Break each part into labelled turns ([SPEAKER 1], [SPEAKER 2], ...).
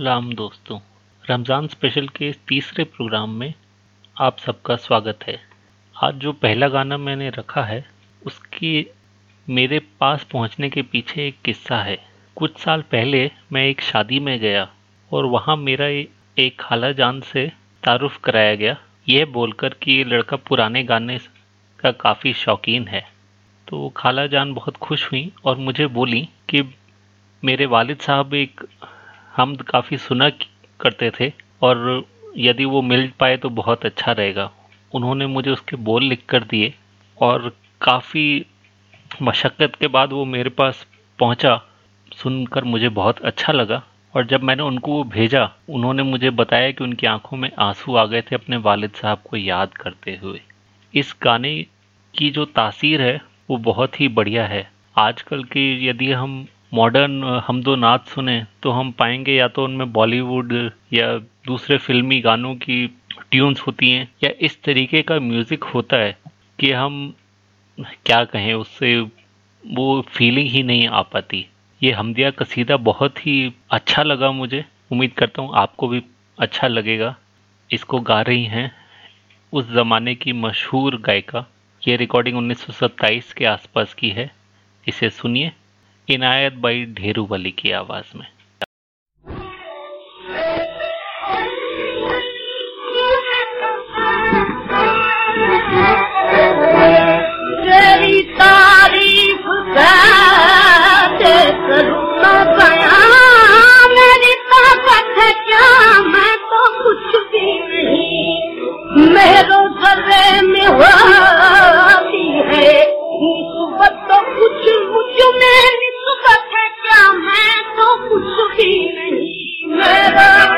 [SPEAKER 1] السلام دوستوں، رمضان اسپیشل کے تیسرے پروگرام میں آپ سب کا سواگت ہے۔ آج جو پہلا گانا میں نے رکھا ہے، اس کی میرے پاس پہنچنے کے پیچھے ایک قصہ ہے۔ کچھ سال پہلے میں ایک شادی میں گیا اور وہاں میرا ایک خالہ جان سے تعارف کرایا گیا۔ یہ بول کر کہ یہ لڑکا پرانے گانے کا کافی شوقین ہے۔ تو خالہ جان بہت خوش ہوئیں اور مجھے بولی کہ میرے والد صاحب ایک حمد کافی سنا کرتے تھے اور یدی وہ مل پائے تو بہت اچھا رہے گا۔ انہوں نے مجھے اس کے بول لکھ کر دیے اور کافی مشقت کے بعد وہ میرے پاس
[SPEAKER 2] پہنچا۔ سن کر مجھے بہت اچھا لگا اور جب میں نے ان کو وہ بھیجا، انہوں نے مجھے بتایا کہ ان کی آنکھوں میں آنسو آ گئے تھے اپنے والد صاحب کو یاد کرتے ہوئے۔ اس گانے کی جو تاثیر ہے وہ بہت ہی بڑھیا ہے۔ آج کل کی یدی ہم ماڈرن حمد و نعت سنیں تو ہم پائیں گے یا تو ان میں بالی ووڈ یا دوسرے فلمی گانوں کی ٹیونز ہوتی ہیں یا اس طریقے کا میوزک ہوتا ہے کہ ہم کیا کہیں، اس سے وہ فیلنگ ہی نہیں آ پاتی۔ یہ حمدیہ قصیدہ بہت ہی اچھا لگا مجھے۔ امید کرتا ہوں آپ کو بھی اچھا لگے گا۔ اس کو گا رہی ہیں اس زمانے کی مشہور گائکا یہ ریکارڈنگ انیس سو ستائیس کے آس پاس کی ہے۔ اسے سنیے۔ عنایت بھائی ڈھیرو والی کی آواز میں۔ میرو سرے میں ہوا ہے۔ محبت تو کچھ مجھ میں نسبت ہے کیا میں تو کچھ ہی نہیں۔ میرا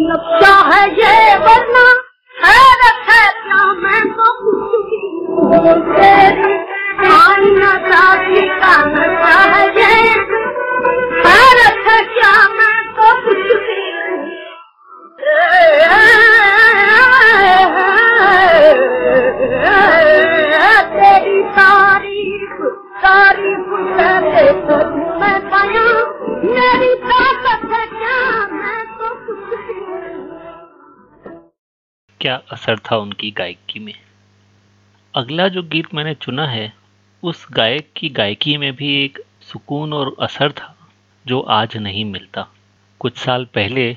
[SPEAKER 2] نقشہ ہے یہ ورنہ حیرت ہے کیا میں تو آئینہ کا نقشہ ہے یہ کیا اثر تھا ان کی
[SPEAKER 1] گائکی میں؟ اگلا جو گیت میں نے چنا ہے، اس گائک کی گائکی میں بھی ایک سکون اور اثر تھا جو آج نہیں ملتا۔ کچھ سال پہلے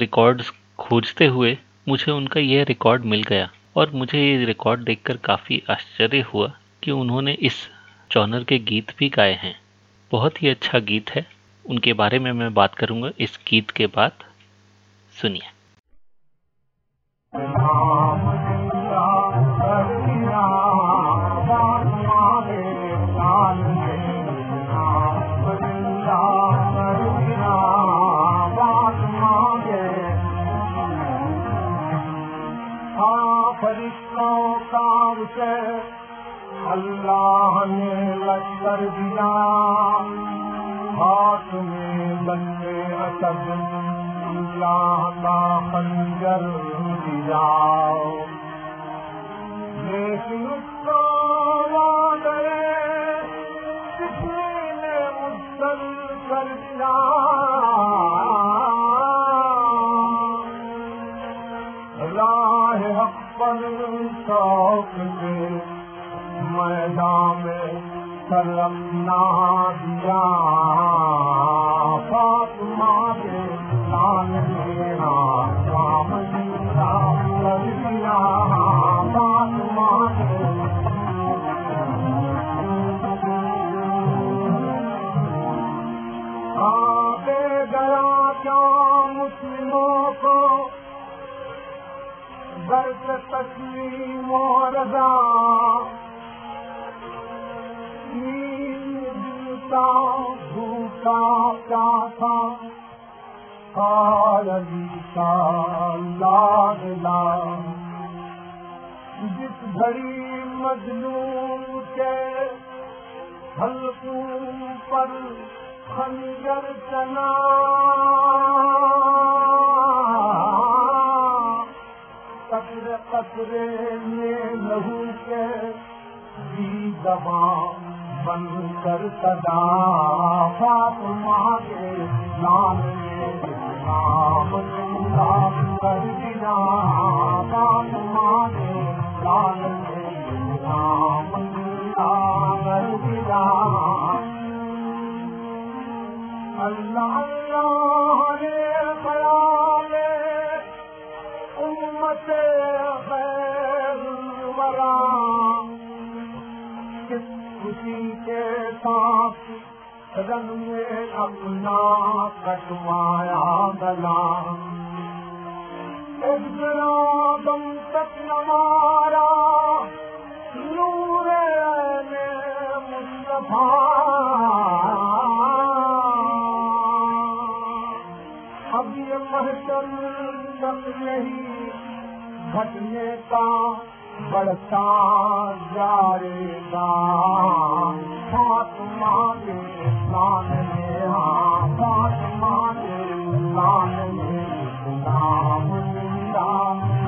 [SPEAKER 1] ریکارڈز کھوجتے ہوئے مجھے ان کا یہ ریکارڈ مل گیا اور مجھے یہ ریکارڈ دیکھ کر کافی آشچر ہوا کہ انہوں نے اس چونر کے گیت بھی گائے ہیں۔ بہت ہی اچھا گیت ہے۔ ان کے بارے میں میں بات کروں گا۔ اس گیت کے بعد سنیے۔
[SPEAKER 3] کسی نے کر دیا۔ راہ حق پر شوق کے میدان میں سلم نہ دیا۔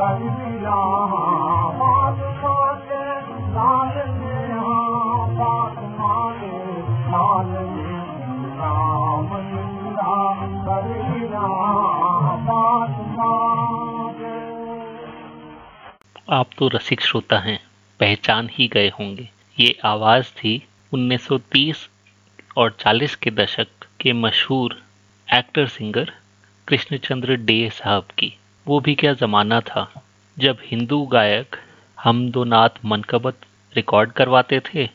[SPEAKER 1] آپ تو رسک شروتا ہیں، پہچان ہی گئے ہوں گے۔ یہ آواز تھی انیس سو تیس اور چالیس کے دشک کے مشہور ایکٹر سنگر کرشن چندر ڈے صاحب کی۔ وہ بھی کیا زمانہ تھا جب ہندو گائک حمد و نعت منقبت ریکارڈ کرواتے تھے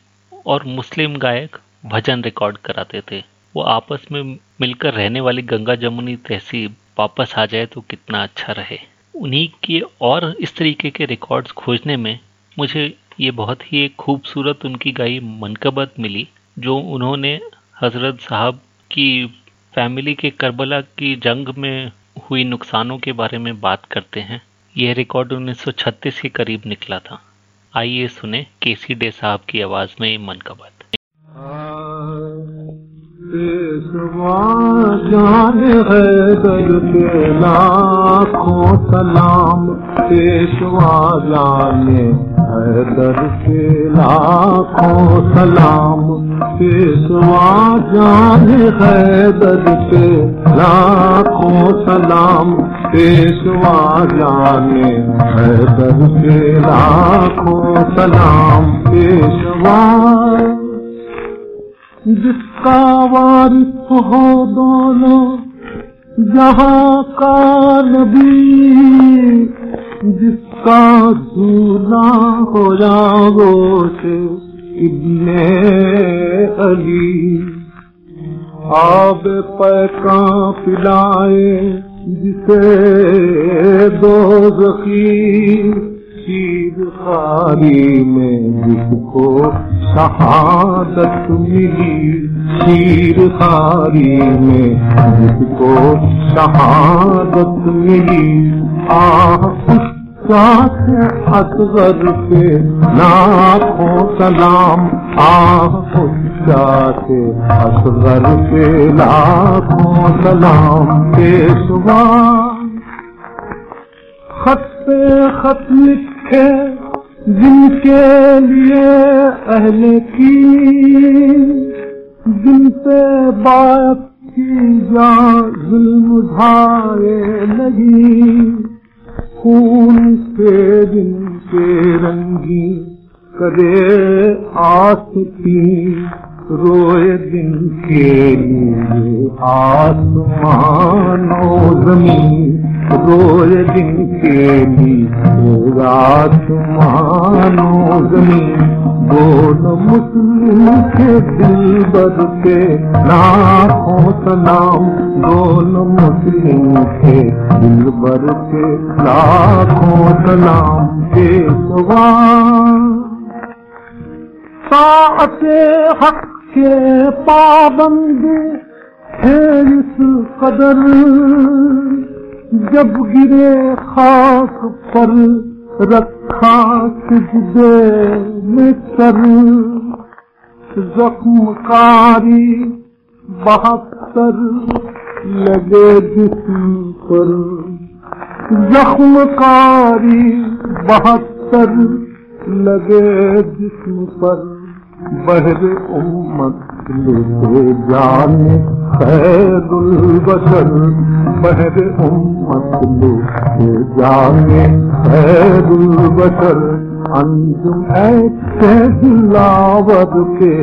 [SPEAKER 1] اور مسلم گائک بھجن ریکارڈ کراتے تھے۔ وہ آپس میں مل کر رہنے والی گنگا جمنی تہذیب واپس آ جائے تو کتنا اچھا رہے۔ انہی کے اور اس طریقے کے ریکارڈز کھوجنے میں مجھے یہ بہت ہی ایک خوبصورت ان کی گائی منقبت ملی جو انہوں نے حضرت صاحب کی فیملی کے کربلا کی جنگ میں ہوئی نقصانوں کے بارے میں بات کرتے ہیں۔ یہ ریکارڈ انیس سو چھتیس کے قریب نکلا تھا۔ آئیے سنیں کے سی ڈے صاحب کی آواز میں یہ منقبت
[SPEAKER 3] جان ہے لاکھوں سلام پیشوا ہے در کے لاکھوں سلام پیشوا جان ہے در کے لاکھوں سلام پیشوا جانے ہے در کے لاکھوں سلام پیشوا جس کا وارث ہو دونوں، جہاں کا نبی جس کا دولا ہو جاگو سے ابن علی۔ آب پیکاں پلائے جسے دو زخی شیر خاری میں جس کو شہادت ملی۔ شیر خاری میں جس کو شہادت ملی۔ آہ اس ساتھ کے لاکھوں سلام آہ اس ساتھ کے لاکھوں سلام پیشوا خط پہ خط لکھے جن کے لیے اہل کی جن پہ بات کی جا ظلم ڈھائے لگی۔ خون سے دن کے رنگی کرے آس تھی روئے دن کے لیے آسمان و زمین، روئے دن کے لیے آسمان و زمین بول مسلم کے دل بر کے لاکھوں سلام بول مسلم کے دل بر کے لاکھوں سلام کے سوال۔ ساعت حق کے پابند ہے اس قدر، جب گرے خاک پر رکھا سجدے میں سر زخم کاری بہتر لگے جسم پر۔ زخم کاری بہتر لگے جسم پر۔ بہر امت لے جانے خیر البشر بہر امت لے جانے خیر البشر۔ انجم ایسے دلاور کے،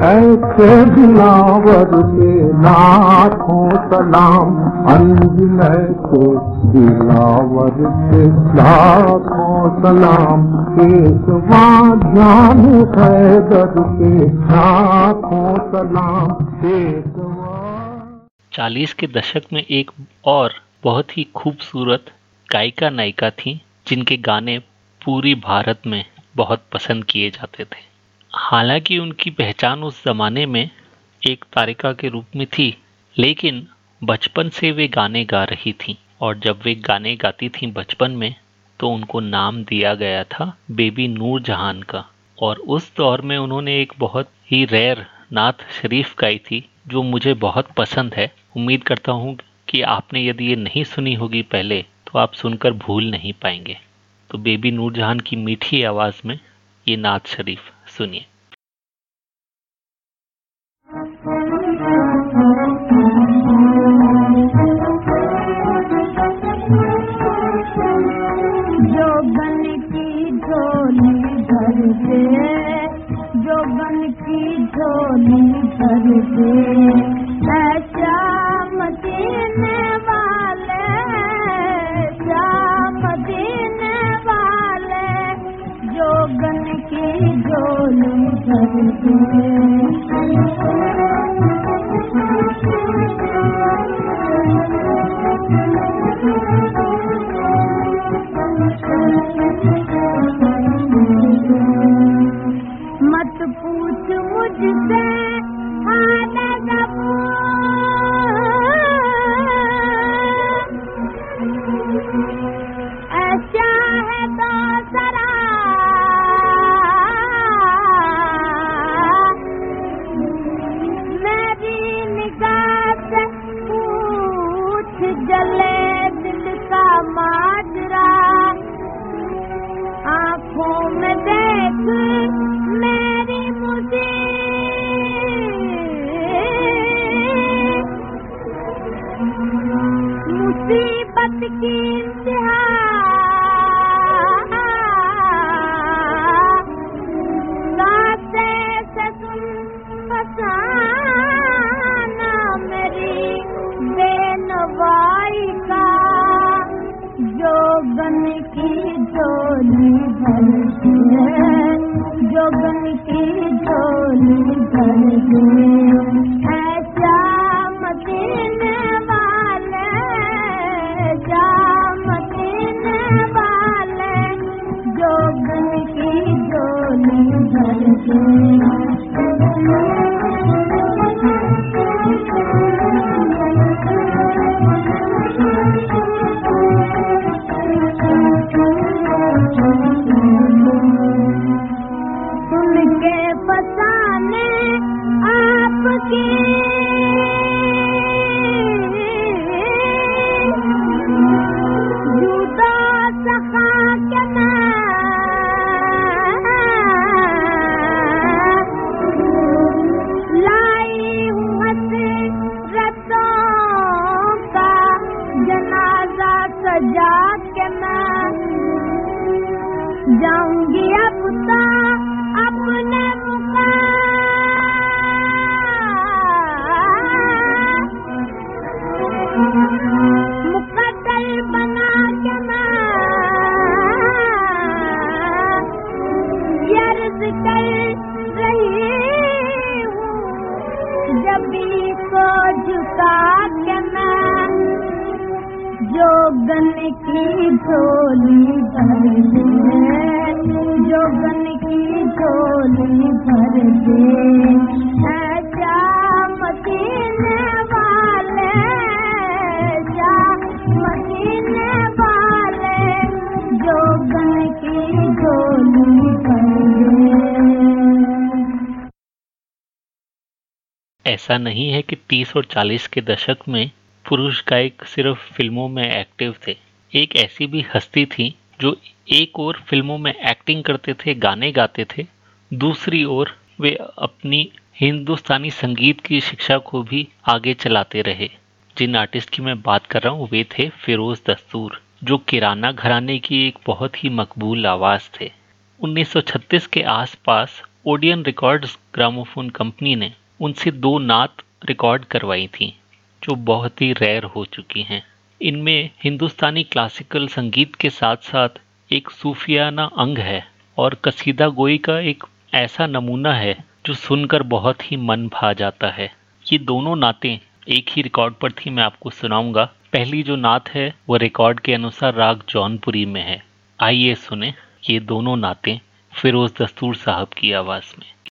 [SPEAKER 3] ایسے دلاور کے لاکھوں سلام۔ انجم ایسے دلاور کے، لاکھوں سلام۔ پیشوا جان حیدر کے، لاکھوں سلام۔ پیشوا
[SPEAKER 1] چالیس کے دشک میں ایک اور بہت ہی خوبصورت گائکا نائکا تھیں، جن کے گانے پوری بھارت میں بہت پسند کیے جاتے تھے۔ حالانکہ ان کی پہچان اس زمانے میں ایک تارکہ کے روپ میں تھی، لیکن بچپن سے وہ گانے گا رہی تھیں۔ اور جب وہ گانے گاتی تھیں بچپن میں، تو ان کو نام دیا گیا تھا بیبی نور جہان کا۔ اور اس دور میں انہوں نے ایک بہت ہی ریئر نعت شریف گائی تھی، جو مجھے بہت پسند ہے۔ امید کرتا ہوں کہ آپ نے یدی یہ نہیں سنی ہوگی پہلے، تو آپ سن کر بھول نہیں پائیں گے۔ تو بیبی نور جہان کی میٹھی آواز میں یہ نعت شریف سنیے۔
[SPEAKER 2] جو بن کی جھولی بھر دے Thank you. عرض کر رہی ہوں جبھی کو جھکا کے میں جو گن کی جھولی بھر دے، جو گن کی جھولی بھر دے۔
[SPEAKER 4] ایسا نہیں ہے کہ تیس اور چالیس کے دشک میں پروش گائک صرف فلموں میں ایکٹیو تھے۔ ایک ایسی بھی ہستی تھی جو ایک اور فلموں میں ایکٹنگ کرتے تھے، گانے گاتے تھے۔ دوسری اور وہ اپنی ہندوستانی سنگیت کی شکشا کو بھی آگے چلاتے رہے۔ جن آرٹسٹ کی میں بات کر رہا ہوں، وہ تھے فیروز دستور، جو کرانہ گھرانے کی ایک بہت ہی مقبول آواز تھے۔ انیس سو چھتیس کے آس پاس اوڈین ریکارڈز گراموفون کمپنی نے ان سے دو نعت ریکارڈ کروائی تھیں جو بہت ہی ریئر ہو چکی ہیں۔ ان میں ہندوستانی کلاسیکل سنگیت کے ساتھ ساتھ ایک صوفیانہ انگ ہے اور قصیدہ گوئی کا ایک ایسا نمونہ ہے جو سن کر بہت ہی من بھا جاتا ہے۔ یہ دونوں نعتیں ایک ہی ریکارڈ پر تھی میں آپ کو سناؤں گا۔ پہلی جو نعت ہے، وہ ریکارڈ کے انوسار راگ جون پوری میں ہے۔ آئیے سنیں یہ دونوں نعتیں فیروز دستور صاحب کی آواز میں۔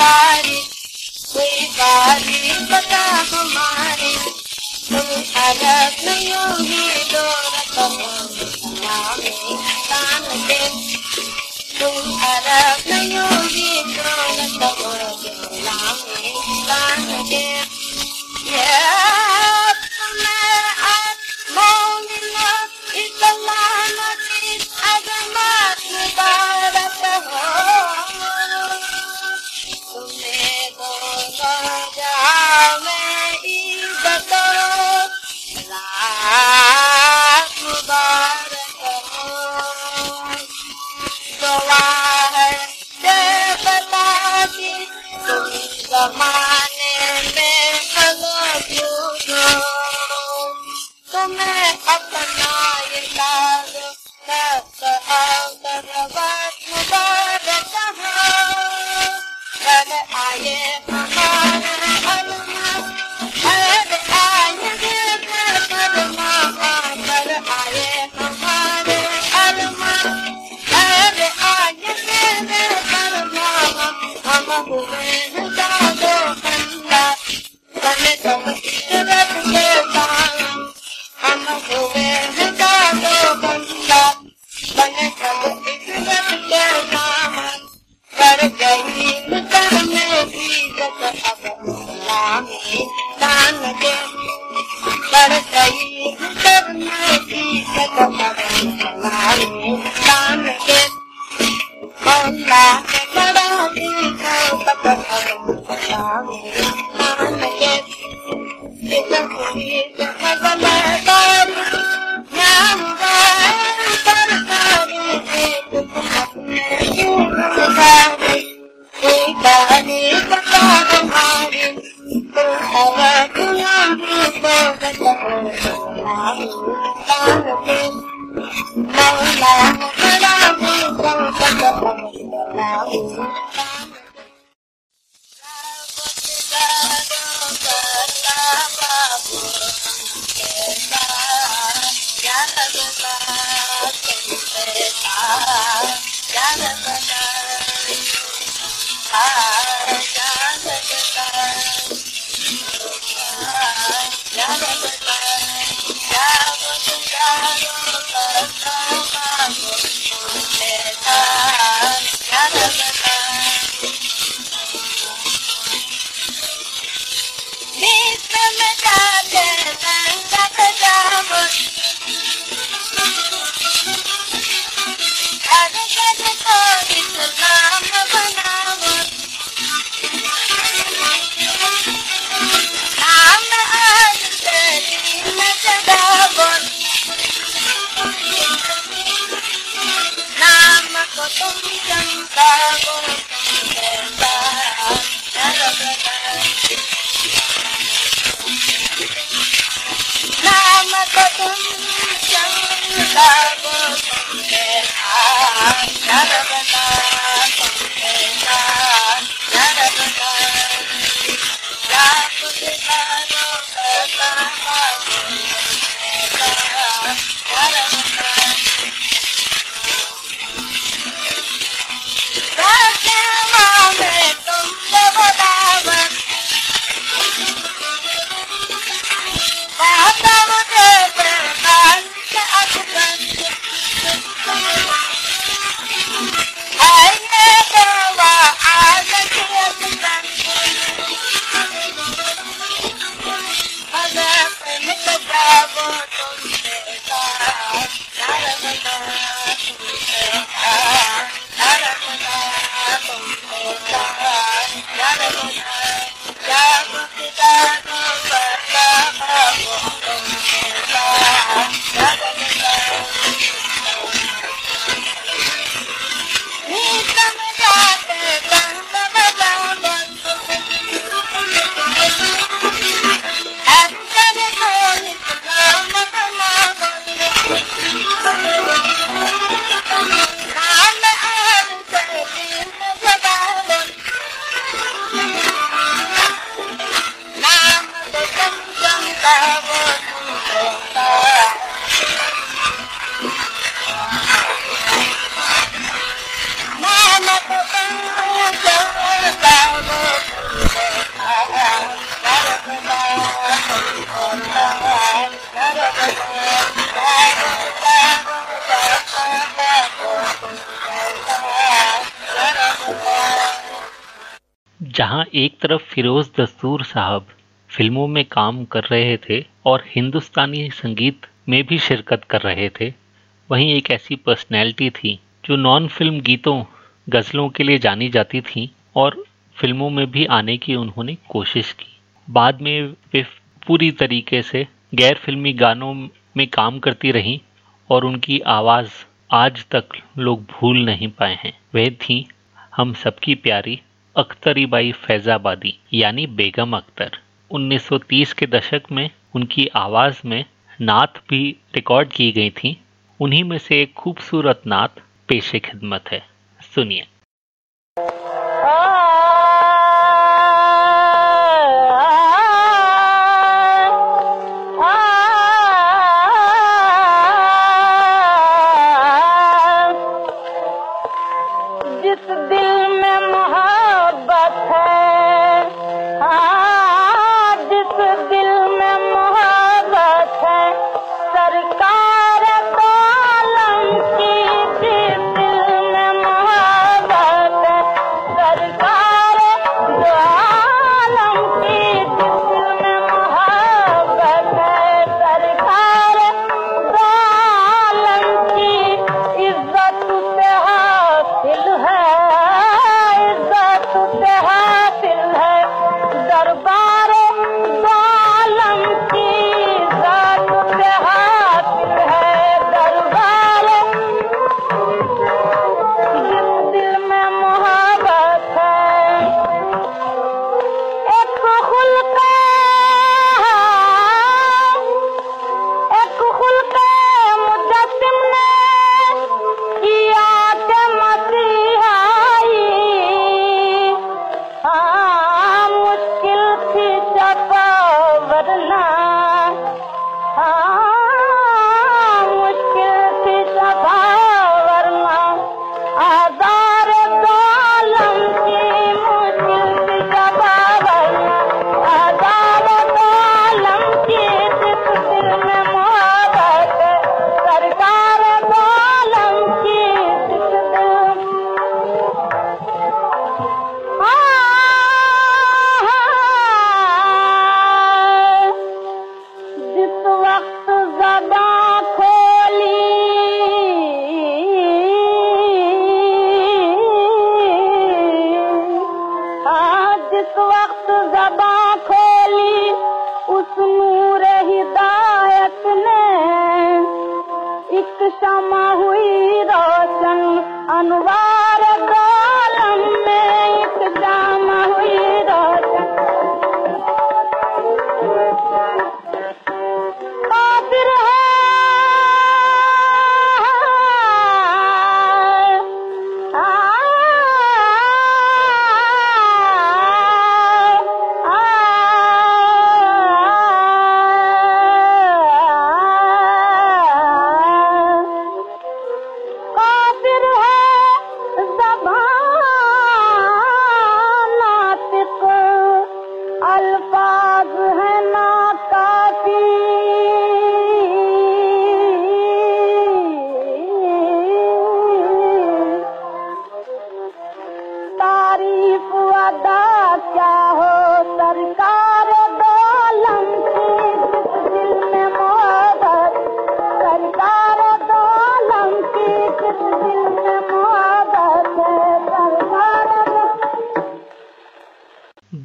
[SPEAKER 1] سارے کوئی بارے پتا ہمارے تم عرب نہیں ہوگی دولت ہندوستان سے۔ تم عرب نہیں ہوگی دولت Hindustan Yeah, I'm moaning up, it's a line of this, I'm تمہیں اپنا یہ لال Bye. Mandalo! جہاں ایک طرف فیروز دستور صاحب فلموں میں کام کر رہے تھے
[SPEAKER 2] اور ہندوستانی سنگیت میں بھی شرکت کر رہے تھے۔ وہیں ایک ایسی پرسنالٹی تھی جو نان فلم گیتوں، غزلوں کے لیے جانی جاتی تھیں اور فلموں میں بھی آنے کی انہوں نے کوشش کی۔ بعد میں وہ پوری طریقے سے غیر فلمی گانوں میں کام کرتی رہیں اور ان کی آواز آج تک لوگ بھول نہیں پائے ہیں۔ وہ تھیں ہم سب کی پیاری اختری بائی فیض آبادی یعنی بیگم اختر۔ انیس سو تیس کے دشک میں ان کی آواز میں نعت بھی ریکارڈ کی گئی تھیں۔ انہی میں سے ایک خوبصورت نعت پیش خدمت ہے۔ سنیے۔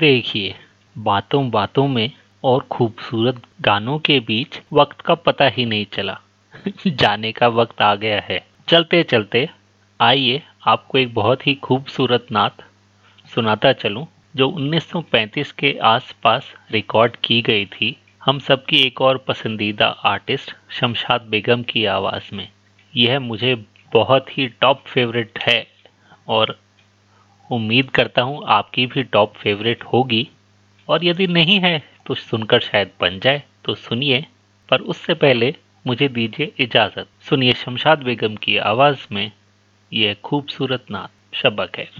[SPEAKER 2] دیکھیے باتوں باتوں میں اور خوبصورت گانوں کے بیچ وقت کا پتہ ہی نہیں چلا۔ جانے کا وقت آ گیا ہے۔ چلتے چلتے آئیے آپ کو ایک بہت ہی خوبصورت نعت سناتا چلوں، جو انیس سو پینتیس کے آس پاس ریکارڈ کی گئی تھی۔ ہم سب کی ایک اور پسندیدہ آرٹسٹ شمشاد بیگم کی آواز میں۔ یہ مجھے بہت ہی ٹاپ فیوریٹ ہے اور امید کرتا ہوں آپ کی بھی ٹاپ فیوریٹ ہوگی۔ اور یدی نہیں ہے تو سن کر شاید بن جائے، تو سنیے۔ پر اس سے پہلے مجھے دیجیے اجازت۔ سنیے شمشاد بیگم کی آواز میں یہ خوبصورت نعت، شبہ خیر۔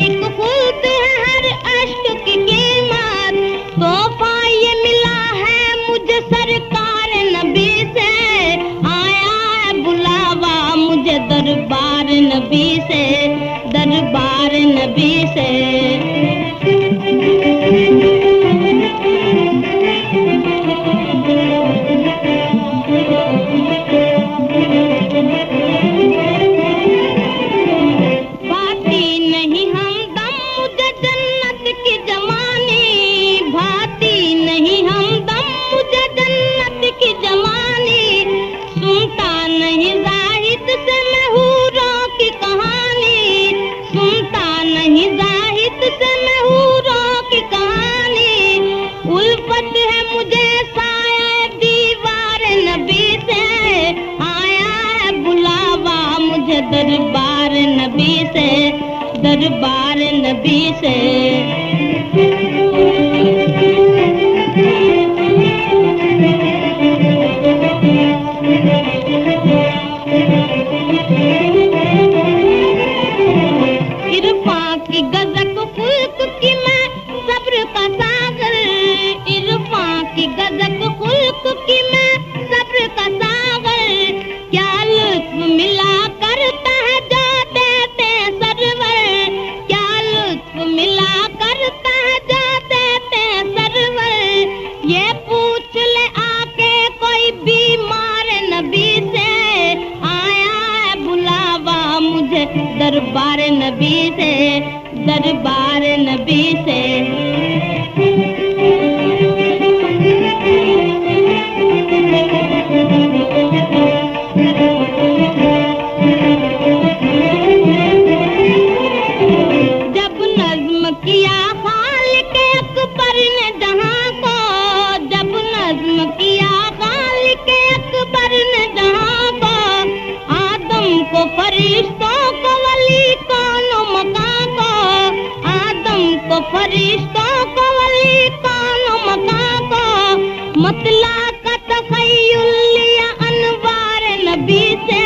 [SPEAKER 2] مطلع کا تخیل لیا انوار نبی سے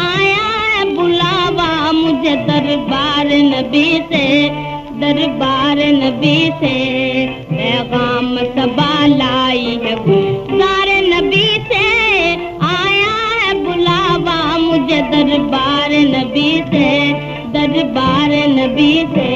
[SPEAKER 2] آیا ہے بلاوا مجھے دربار نبی سے دربار نبی سے پیغام سبا لائی ہے گلزار نبی سے آیا ہے بلاوا مجھے دربار نبی سے دربار نبی سے